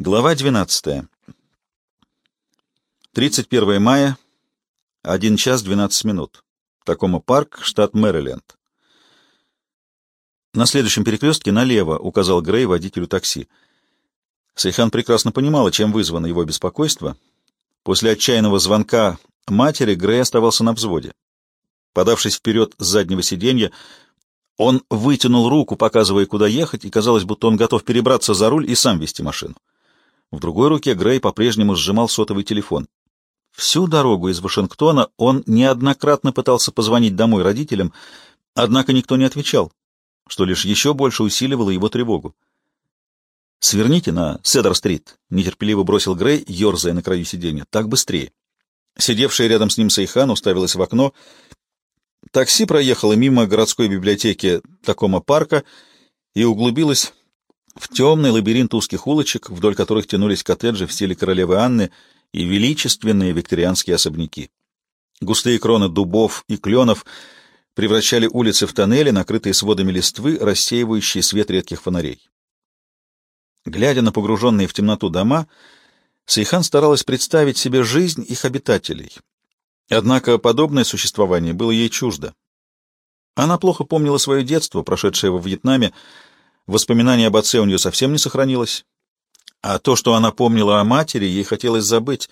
Глава 12. 31 мая, 1 час 12 минут. Такому парк, штат Мэриленд. На следующем перекрестке налево указал Грей водителю такси. Сейхан прекрасно понимала, чем вызвано его беспокойство. После отчаянного звонка матери Грей оставался на взводе. Подавшись вперед с заднего сиденья, он вытянул руку, показывая, куда ехать, и казалось, будто он готов перебраться за руль и сам вести машину. В другой руке Грей по-прежнему сжимал сотовый телефон. Всю дорогу из Вашингтона он неоднократно пытался позвонить домой родителям, однако никто не отвечал, что лишь еще больше усиливало его тревогу. «Сверните на Седер-стрит», — нетерпеливо бросил Грей, ерзая на краю сиденья. «Так быстрее». Сидевшая рядом с ним Сайхан уставилась в окно. Такси проехало мимо городской библиотеки Такома парка и углубилось в темный лабиринт узких улочек, вдоль которых тянулись коттеджи в стиле королевы Анны и величественные викторианские особняки. Густые кроны дубов и кленов превращали улицы в тоннели, накрытые сводами листвы, рассеивающие свет редких фонарей. Глядя на погруженные в темноту дома, Сейхан старалась представить себе жизнь их обитателей. Однако подобное существование было ей чуждо. Она плохо помнила свое детство, прошедшее во Вьетнаме, Воспоминания об отце у нее совсем не сохранилось. А то, что она помнила о матери, ей хотелось забыть.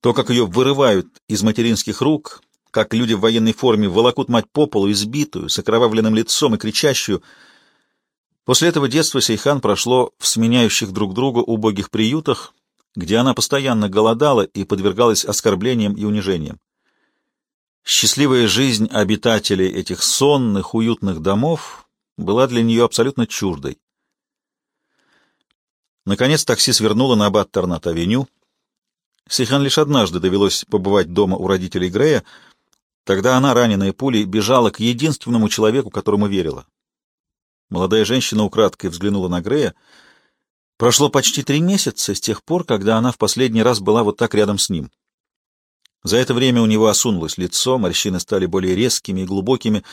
То, как ее вырывают из материнских рук, как люди в военной форме волокут мать по полу, избитую, с окровавленным лицом и кричащую. После этого детство Сейхан прошло в сменяющих друг друга убогих приютах, где она постоянно голодала и подвергалась оскорблениям и унижениям. Счастливая жизнь обитателей этих сонных, уютных домов была для нее абсолютно чуждой. Наконец такси свернуло на Баттернат-авеню. Сейхан лишь однажды довелось побывать дома у родителей Грея. Тогда она, раненая пулей, бежала к единственному человеку, которому верила. Молодая женщина украдкой взглянула на Грея. Прошло почти три месяца с тех пор, когда она в последний раз была вот так рядом с ним. За это время у него осунулось лицо, морщины стали более резкими и глубокими,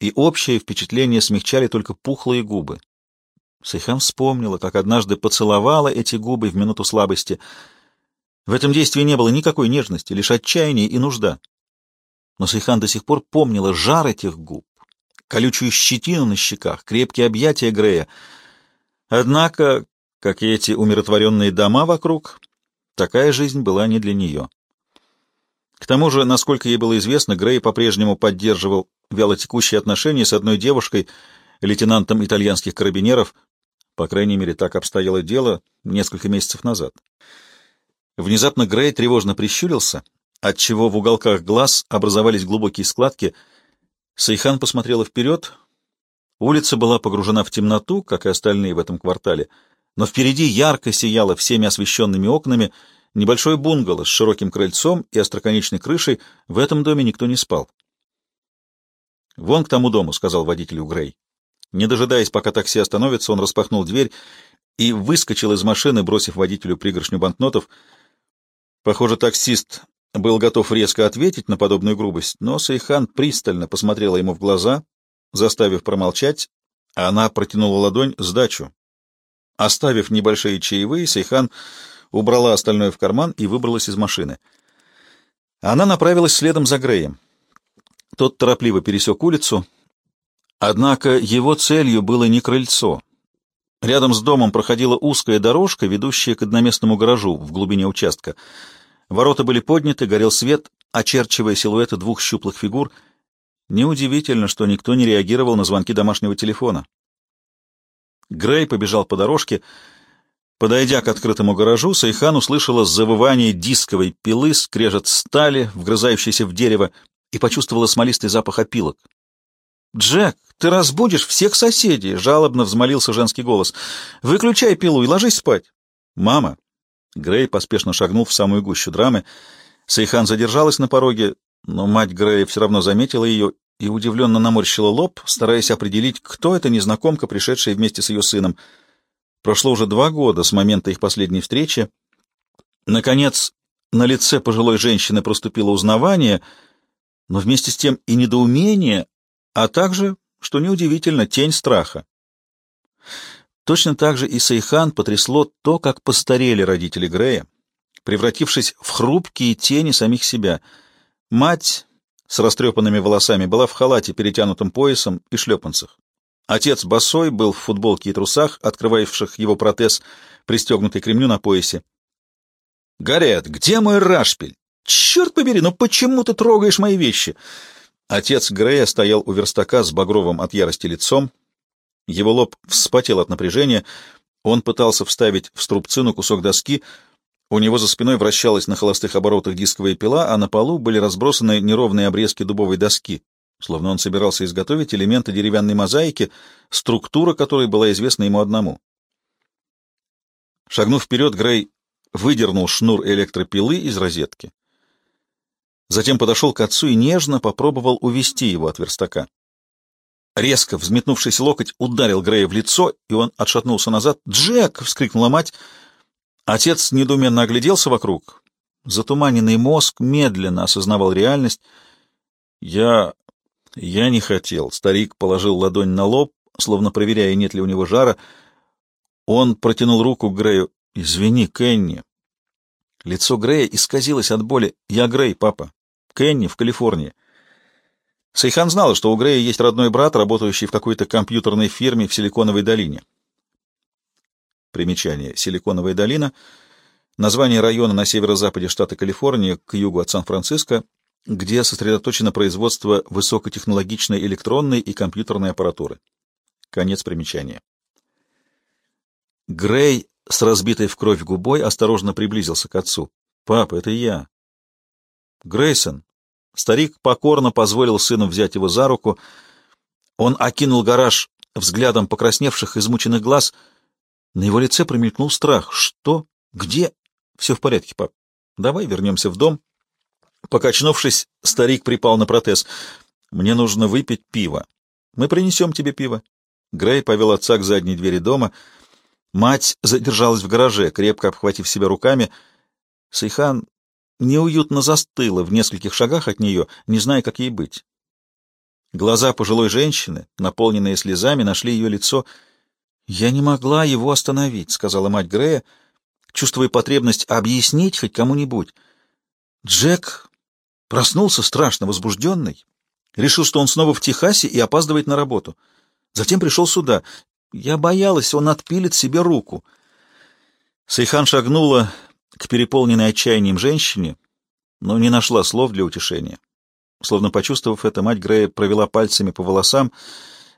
и общее впечатление смягчали только пухлые губы. Сейхан вспомнила, как однажды поцеловала эти губы в минуту слабости. В этом действии не было никакой нежности, лишь отчаяние и нужда. Но Сейхан до сих пор помнила жар этих губ, колючую щетину на щеках, крепкие объятия Грея. Однако, как и эти умиротворенные дома вокруг, такая жизнь была не для нее. К тому же, насколько ей было известно, Грей по-прежнему поддерживал вялотекущие отношения с одной девушкой, лейтенантом итальянских карабинеров. По крайней мере, так обстояло дело несколько месяцев назад. Внезапно Грей тревожно прищурился, отчего в уголках глаз образовались глубокие складки. Сайхан посмотрела вперед. Улица была погружена в темноту, как и остальные в этом квартале, но впереди ярко сияло всеми освещенными окнами небольшой бунгало с широким крыльцом и остроконечной крышей. В этом доме никто не спал. «Вон к тому дому», — сказал водителю Грей. Не дожидаясь, пока такси остановится, он распахнул дверь и выскочил из машины, бросив водителю пригоршню банкнотов. Похоже, таксист был готов резко ответить на подобную грубость, но Сейхан пристально посмотрела ему в глаза, заставив промолчать, а она протянула ладонь сдачу. Оставив небольшие чаевые, Сейхан убрала остальное в карман и выбралась из машины. Она направилась следом за Греем. Тот торопливо пересек улицу, однако его целью было не крыльцо. Рядом с домом проходила узкая дорожка, ведущая к одноместному гаражу в глубине участка. Ворота были подняты, горел свет, очерчивая силуэты двух щуплых фигур. Неудивительно, что никто не реагировал на звонки домашнего телефона. Грей побежал по дорожке. Подойдя к открытому гаражу, Сайхан услышала завывание дисковой пилы, скрежет стали, вгрызающейся в дерево, и почувствовала смолистый запах опилок. «Джек, ты разбудишь всех соседей!» — жалобно взмолился женский голос. «Выключай пилу и ложись спать!» «Мама!» Грей поспешно шагнул в самую гущу драмы. Сейхан задержалась на пороге, но мать Грея все равно заметила ее и удивленно наморщила лоб, стараясь определить, кто эта незнакомка, пришедшая вместе с ее сыном. Прошло уже два года с момента их последней встречи. Наконец, на лице пожилой женщины проступило узнавание — но вместе с тем и недоумение, а также, что неудивительно, тень страха. Точно так же и Сейхан потрясло то, как постарели родители Грея, превратившись в хрупкие тени самих себя. Мать с растрепанными волосами была в халате, перетянутым поясом и шлепанцах. Отец босой был в футболке и трусах, открывавших его протез, пристегнутый к ремню на поясе. «Гарет, где мой рашпиль? Черт побери, ну почему ты трогаешь мои вещи?» Отец Грея стоял у верстака с багровым от ярости лицом. Его лоб вспотел от напряжения. Он пытался вставить в струбцину кусок доски. У него за спиной вращалась на холостых оборотах дисковая пила, а на полу были разбросаны неровные обрезки дубовой доски, словно он собирался изготовить элементы деревянной мозаики, структура которой была известна ему одному. Шагнув вперед, Грей выдернул шнур электропилы из розетки. Затем подошел к отцу и нежно попробовал увести его от верстака. Резко взметнувшийся локоть ударил Грея в лицо, и он отшатнулся назад. «Джек!» — вскрикнула мать. Отец недоуменно огляделся вокруг. Затуманенный мозг медленно осознавал реальность. «Я... я не хотел». Старик положил ладонь на лоб, словно проверяя, нет ли у него жара. Он протянул руку к Грею. «Извини, Кенни». Лицо Грея исказилось от боли. «Я Грей, папа. Кенни в Калифорнии. Сейхан знала, что у Грея есть родной брат, работающий в какой-то компьютерной фирме в Силиконовой долине. Примечание. Силиконовая долина — название района на северо-западе штата Калифорния, к югу от Сан-Франциско, где сосредоточено производство высокотехнологичной электронной и компьютерной аппаратуры. Конец примечания. Грей с разбитой в кровь губой осторожно приблизился к отцу. «Папа, это я». «Грейсон». Старик покорно позволил сыну взять его за руку. Он окинул гараж взглядом покрасневших, измученных глаз. На его лице промелькнул страх. «Что? Где?» «Все в порядке, пап. Давай вернемся в дом». Покачнувшись, старик припал на протез. «Мне нужно выпить пиво. Мы принесем тебе пиво». Грей повел отца к задней двери дома. Мать задержалась в гараже, крепко обхватив себя руками. Сейхан неуютно застыла в нескольких шагах от нее, не зная, как ей быть. Глаза пожилой женщины, наполненные слезами, нашли ее лицо. «Я не могла его остановить», — сказала мать Грея, чувствуя потребность объяснить хоть кому-нибудь. Джек проснулся страшно возбужденный, решил, что он снова в Техасе и опаздывает на работу. Затем пришел сюда. Я боялась, он отпилит себе руку. Сейхан шагнула к переполненной отчаянием женщине, но не нашла слов для утешения. Словно почувствовав это, мать Грея провела пальцами по волосам,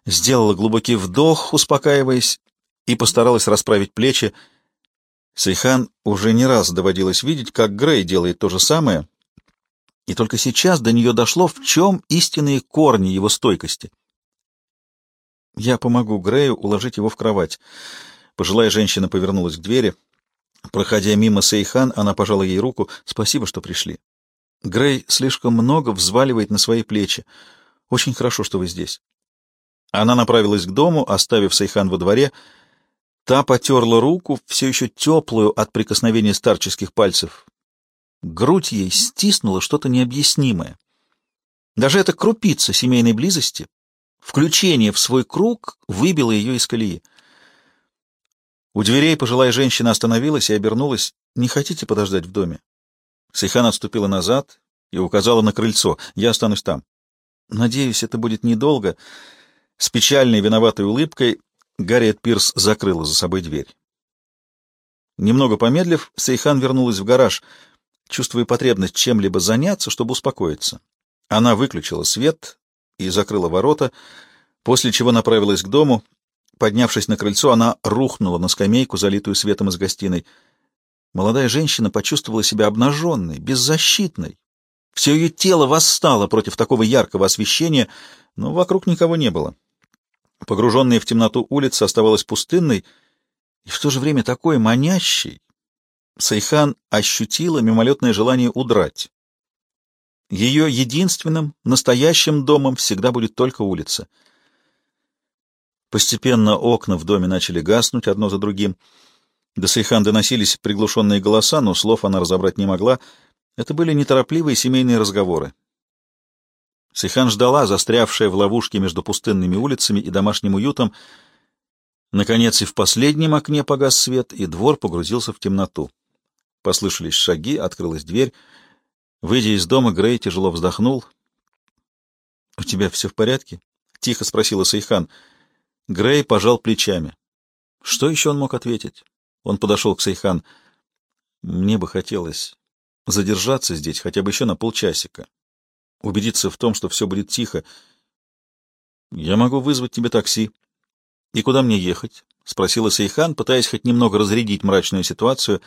сделала глубокий вдох, успокаиваясь, и постаралась расправить плечи. Сейхан уже не раз доводилось видеть, как Грей делает то же самое, и только сейчас до нее дошло, в чем истинные корни его стойкости. «Я помогу Грею уложить его в кровать». Пожилая женщина повернулась к двери — Проходя мимо Сейхан, она пожала ей руку. «Спасибо, что пришли. Грей слишком много взваливает на свои плечи. Очень хорошо, что вы здесь». Она направилась к дому, оставив Сейхан во дворе. Та потерла руку, все еще теплую от прикосновения старческих пальцев. Грудь ей стиснула что-то необъяснимое. Даже эта крупица семейной близости, включение в свой круг, выбило ее из колеи. У дверей пожилая женщина остановилась и обернулась. «Не хотите подождать в доме?» Сейхан отступила назад и указала на крыльцо. «Я останусь там». «Надеюсь, это будет недолго». С печальной виноватой улыбкой Гарриет Пирс закрыла за собой дверь. Немного помедлив, Сейхан вернулась в гараж, чувствуя потребность чем-либо заняться, чтобы успокоиться. Она выключила свет и закрыла ворота, после чего направилась к дому — Поднявшись на крыльцо, она рухнула на скамейку, залитую светом из гостиной. Молодая женщина почувствовала себя обнаженной, беззащитной. Все ее тело восстало против такого яркого освещения, но вокруг никого не было. Погруженная в темноту улица оставалась пустынной и в то же время такой манящей. Сайхан ощутила мимолетное желание удрать. Ее единственным, настоящим домом всегда будет только улица — Постепенно окна в доме начали гаснуть одно за другим. До Сейхан доносились приглушенные голоса, но слов она разобрать не могла. Это были неторопливые семейные разговоры. Сейхан ждала, застрявшая в ловушке между пустынными улицами и домашним уютом. Наконец и в последнем окне погас свет, и двор погрузился в темноту. Послышались шаги, открылась дверь. Выйдя из дома, Грей тяжело вздохнул. — У тебя все в порядке? — тихо спросила Сайхан. Грей пожал плечами. Что еще он мог ответить? Он подошел к Сайхан. — Мне бы хотелось задержаться здесь хотя бы еще на полчасика. Убедиться в том, что все будет тихо. Я могу вызвать тебе такси. — И куда мне ехать? — спросила Сейхан, пытаясь хоть немного разрядить мрачную ситуацию.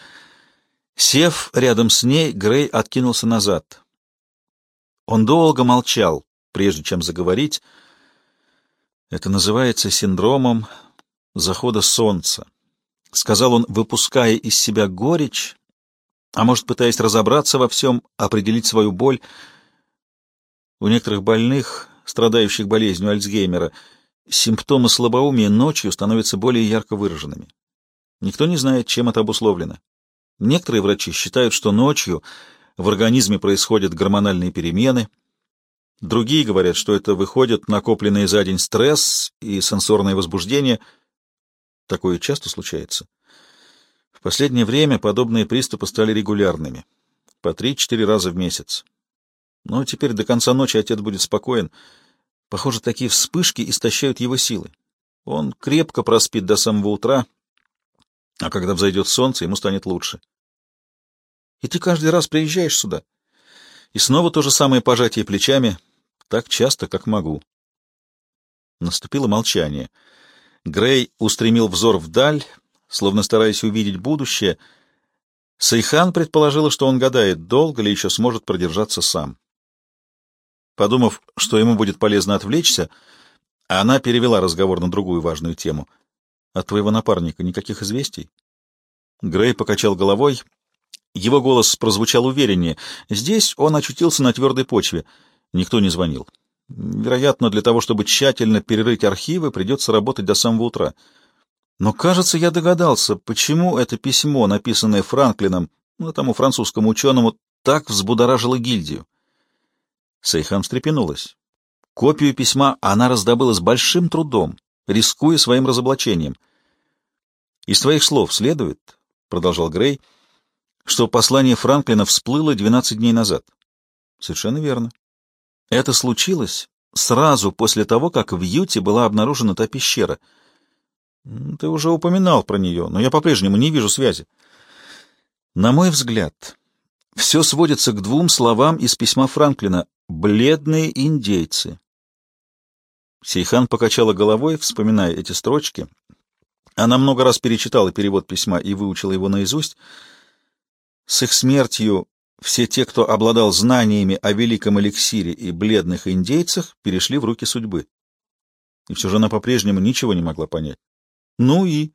Сев рядом с ней, Грей откинулся назад. Он долго молчал, прежде чем заговорить. Это называется синдромом захода солнца. Сказал он, выпуская из себя горечь, а может, пытаясь разобраться во всем, определить свою боль. У некоторых больных, страдающих болезнью Альцгеймера, симптомы слабоумия ночью становятся более ярко выраженными. Никто не знает, чем это обусловлено. Некоторые врачи считают, что ночью в организме происходят гормональные перемены. Другие говорят, что это выходит накопленный за день стресс и сенсорное возбуждение. Такое часто случается. В последнее время подобные приступы стали регулярными, по три-четыре раза в месяц. Но теперь до конца ночи отец будет спокоен. Похоже, такие вспышки истощают его силы. Он крепко проспит до самого утра, а когда взойдет солнце, ему станет лучше. И ты каждый раз приезжаешь сюда. И снова то же самое пожатие плечами, так часто, как могу. Наступило молчание. Грей устремил взор вдаль, словно стараясь увидеть будущее, Сайхан предположила, что он гадает, долго ли еще сможет продержаться сам. Подумав, что ему будет полезно отвлечься, она перевела разговор на другую важную тему. «От твоего напарника никаких известий?» Грей покачал головой. Его голос прозвучал увереннее. Здесь он очутился на твердой почве. Никто не звонил. Вероятно, для того, чтобы тщательно перерыть архивы, придется работать до самого утра. Но, кажется, я догадался, почему это письмо, написанное Франклином, ну, тому французскому ученому, так взбудоражило гильдию. Сейхан встрепенулась. Копию письма она раздобыла с большим трудом, рискуя своим разоблачением. «Из твоих слов следует, — продолжал Грей, — что послание Франклина всплыло 12 дней назад». «Совершенно верно. Это случилось сразу после того, как в Юте была обнаружена та пещера — ты уже упоминал про нее, но я по-прежнему не вижу связи. На мой взгляд, все сводится к двум словам из письма Франклина «бледные индейцы». Сейхан покачала головой, вспоминая эти строчки. Она много раз перечитала перевод письма и выучила его наизусть. С их смертью все те, кто обладал знаниями о великом эликсире и бледных индейцах, перешли в руки судьбы. И все же она по-прежнему ничего не могла понять. Ну и...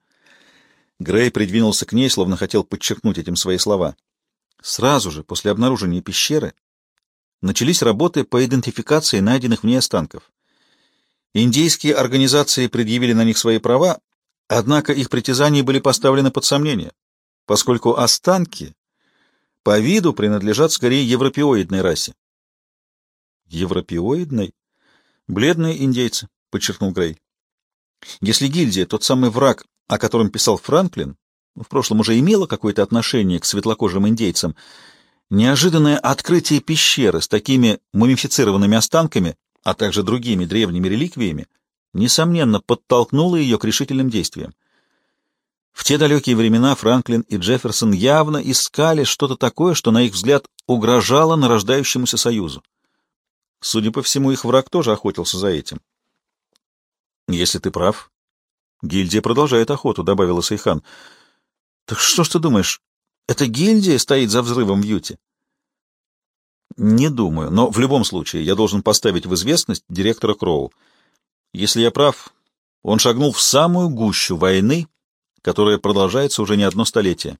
Грей придвинулся к ней, словно хотел подчеркнуть этим свои слова. Сразу же, после обнаружения пещеры, начались работы по идентификации найденных в ней останков. Индейские организации предъявили на них свои права, однако их притязания были поставлены под сомнение, поскольку останки по виду принадлежат скорее европеоидной расе. Европеоидной? Бледные индейцы, подчеркнул Грей. Если гильдия, тот самый враг, о котором писал Франклин, в прошлом уже имела какое-то отношение к светлокожим индейцам, неожиданное открытие пещеры с такими мумифицированными останками, а также другими древними реликвиями, несомненно, подтолкнуло ее к решительным действиям. В те далекие времена Франклин и Джефферсон явно искали что-то такое, что, на их взгляд, угрожало нарождающемуся союзу. Судя по всему, их враг тоже охотился за этим. Если ты прав. Гильдия продолжает охоту, добавила Сайхан. Так что ж ты думаешь, эта гильдия стоит за взрывом в Юте? Не думаю, но в любом случае я должен поставить в известность директора Кроу. Если я прав, он шагнул в самую гущу войны, которая продолжается уже не одно столетие.